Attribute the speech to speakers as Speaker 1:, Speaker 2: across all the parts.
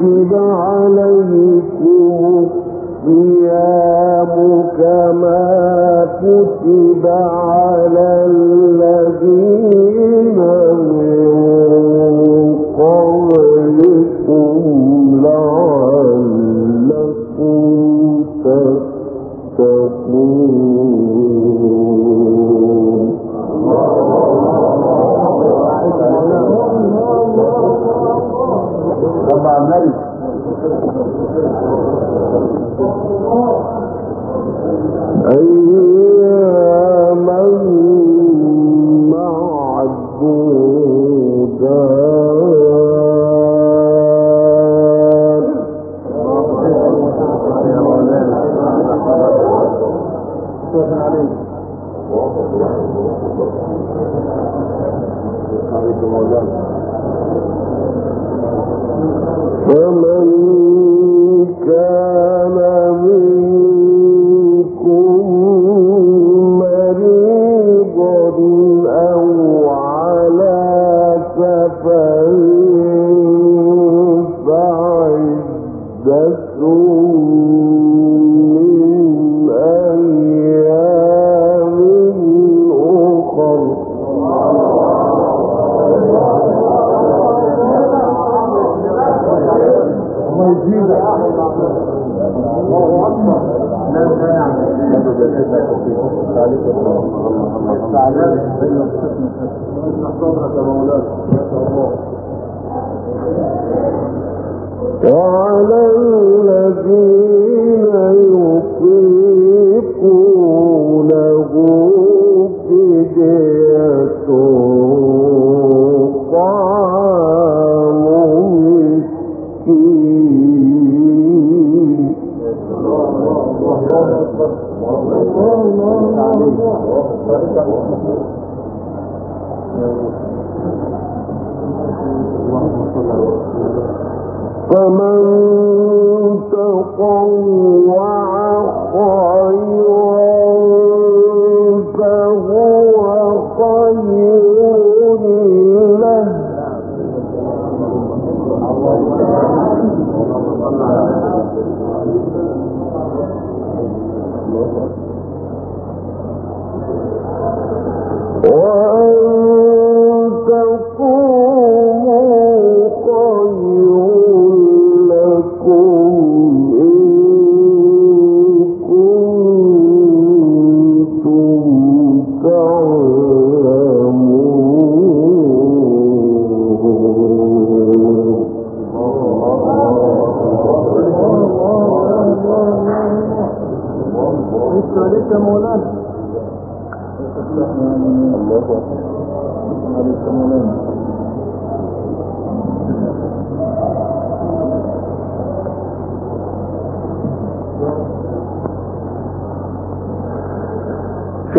Speaker 1: هو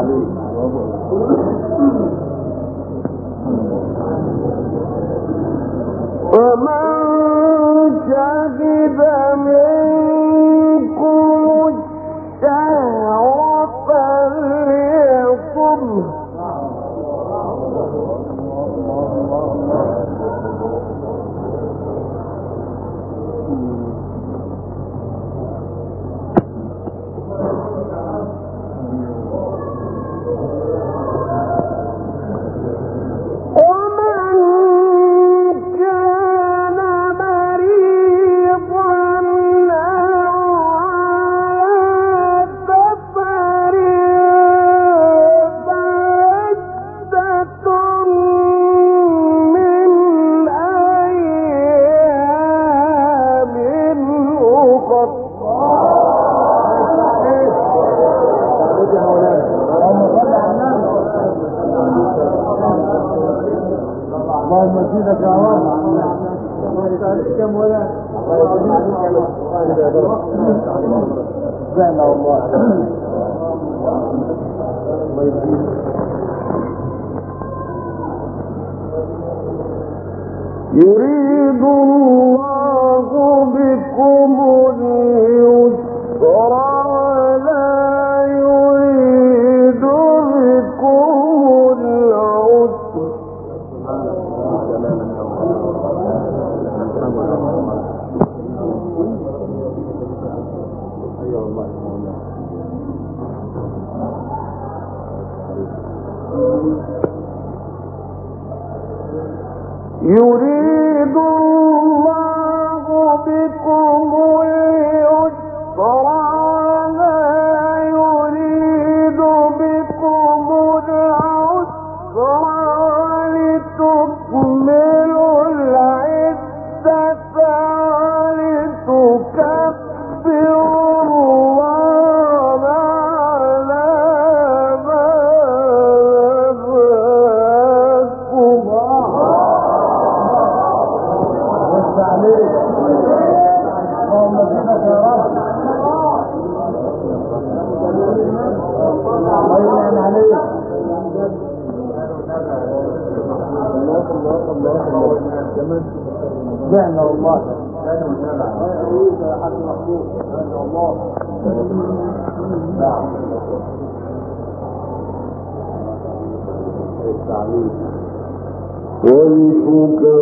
Speaker 1: الله
Speaker 2: يريد
Speaker 1: زعنا والله نعم التعليم
Speaker 2: ولتكبروا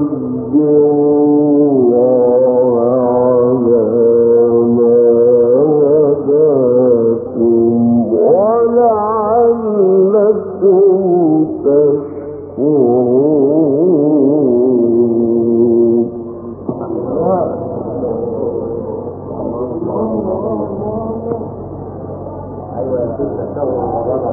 Speaker 2: الله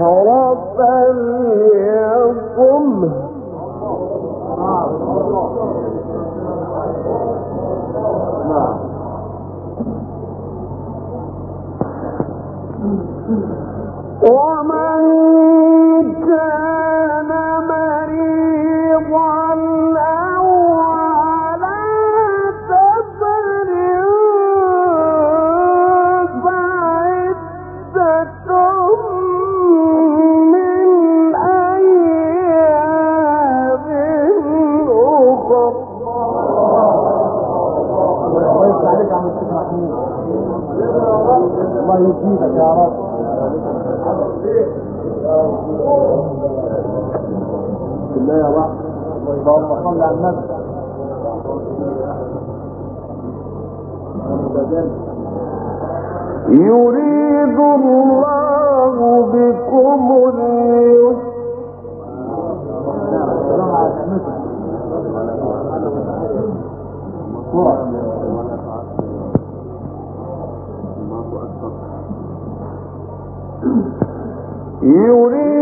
Speaker 2: رب
Speaker 1: يريد الله بكم اليسر يريد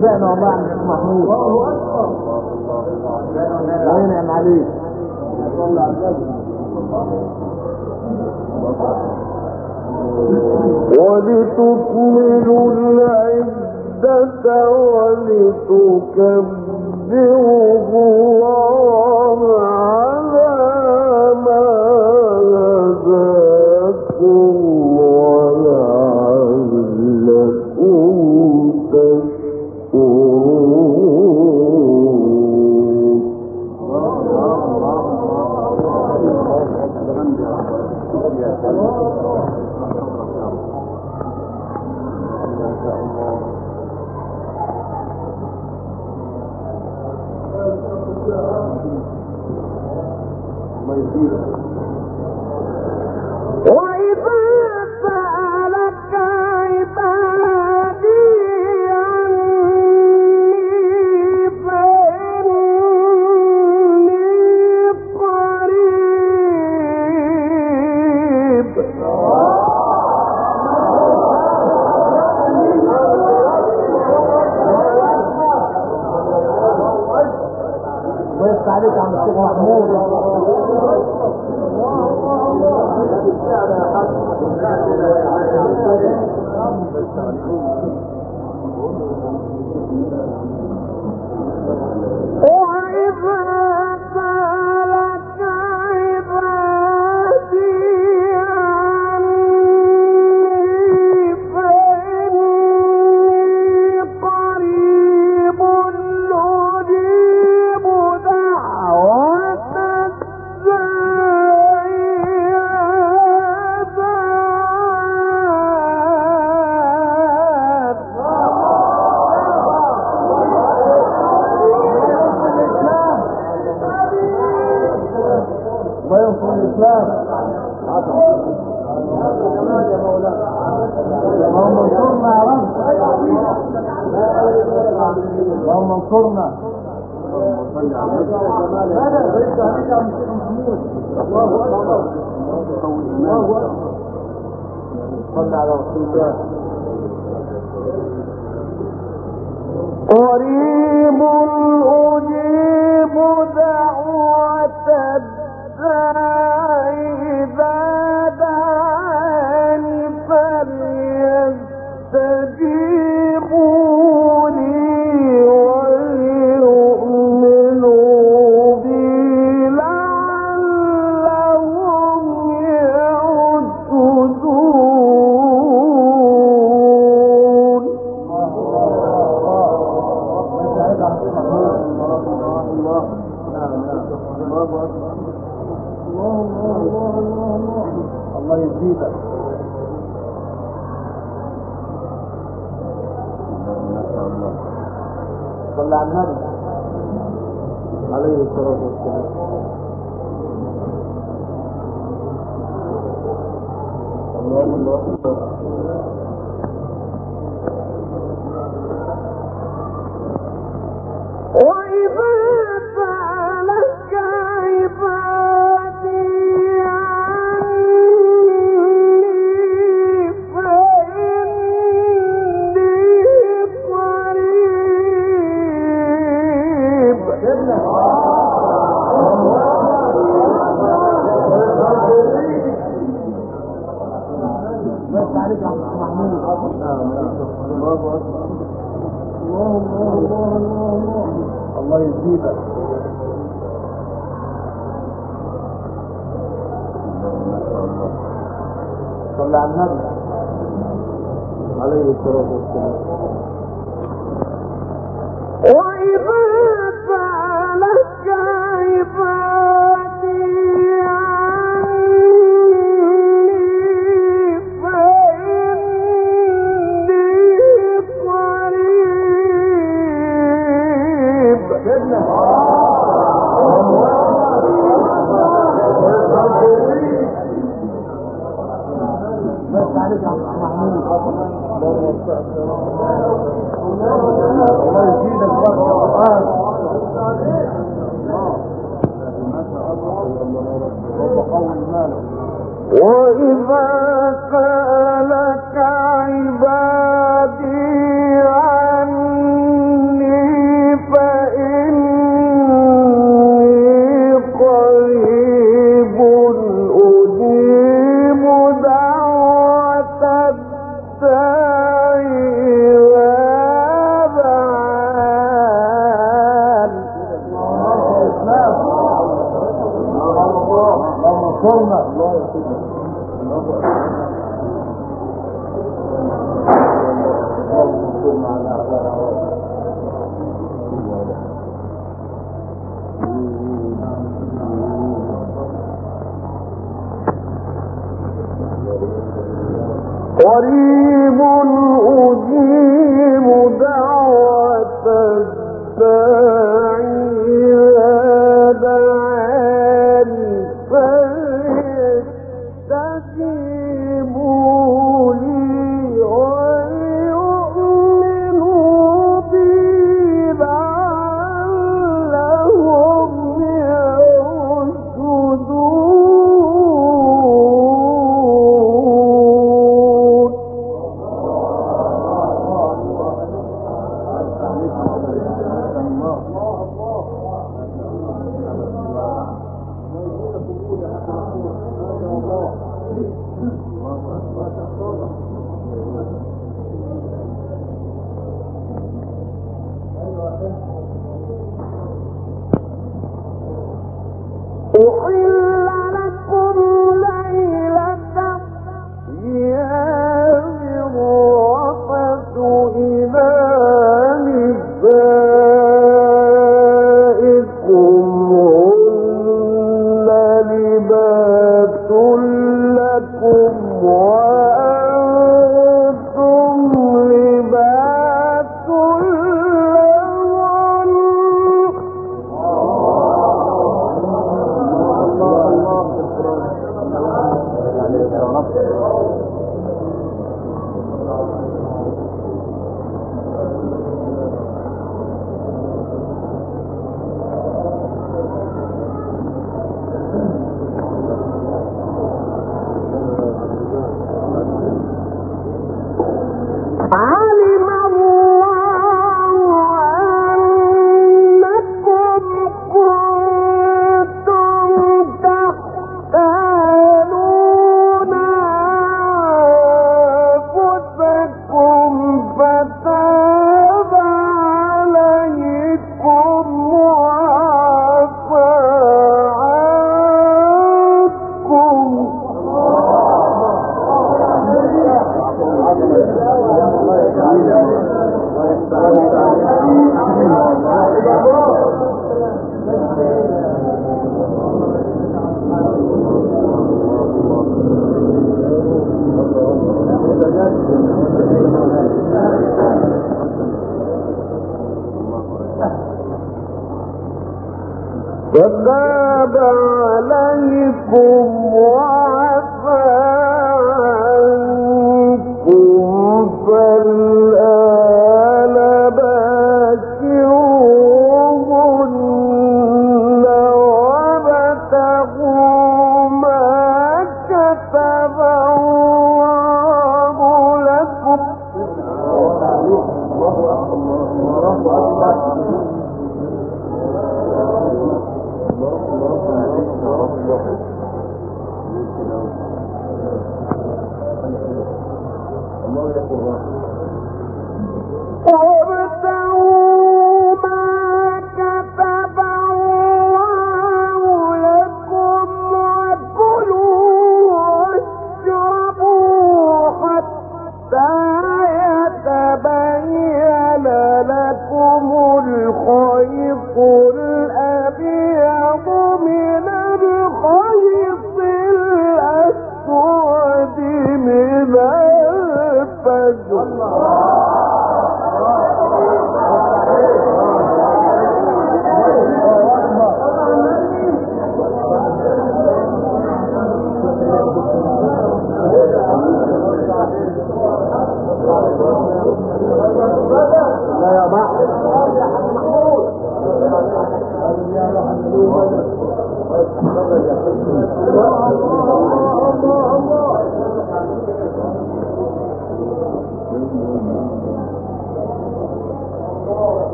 Speaker 1: زي ما محمود.
Speaker 2: الله اكبر ينعم عليك
Speaker 1: ولتكملوا العدة ولتكبروا میں کیا؟ جی
Speaker 2: الله
Speaker 1: ہے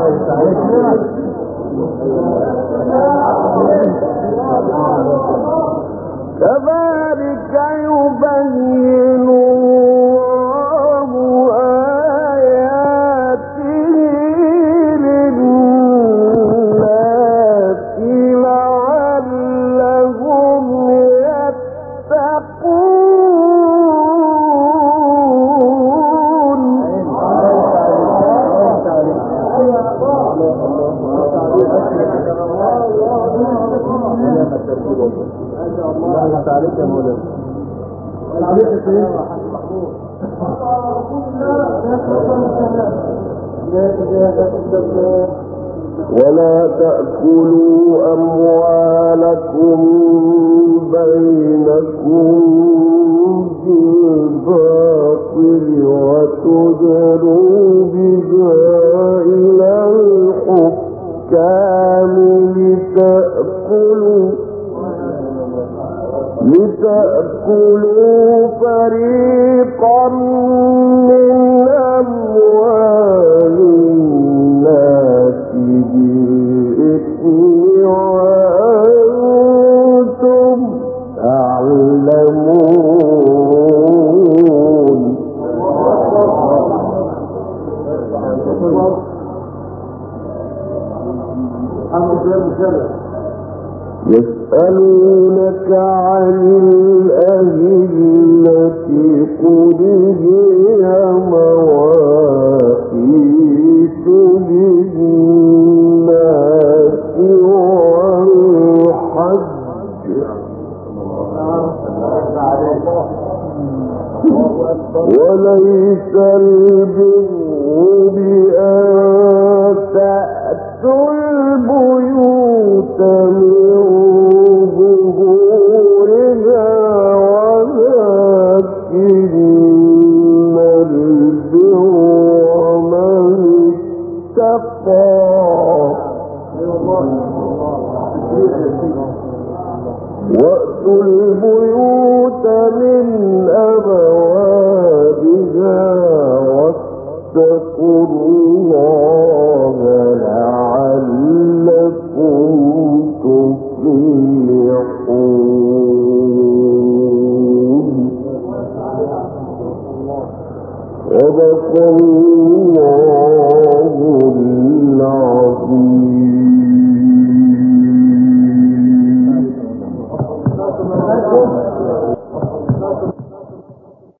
Speaker 1: سر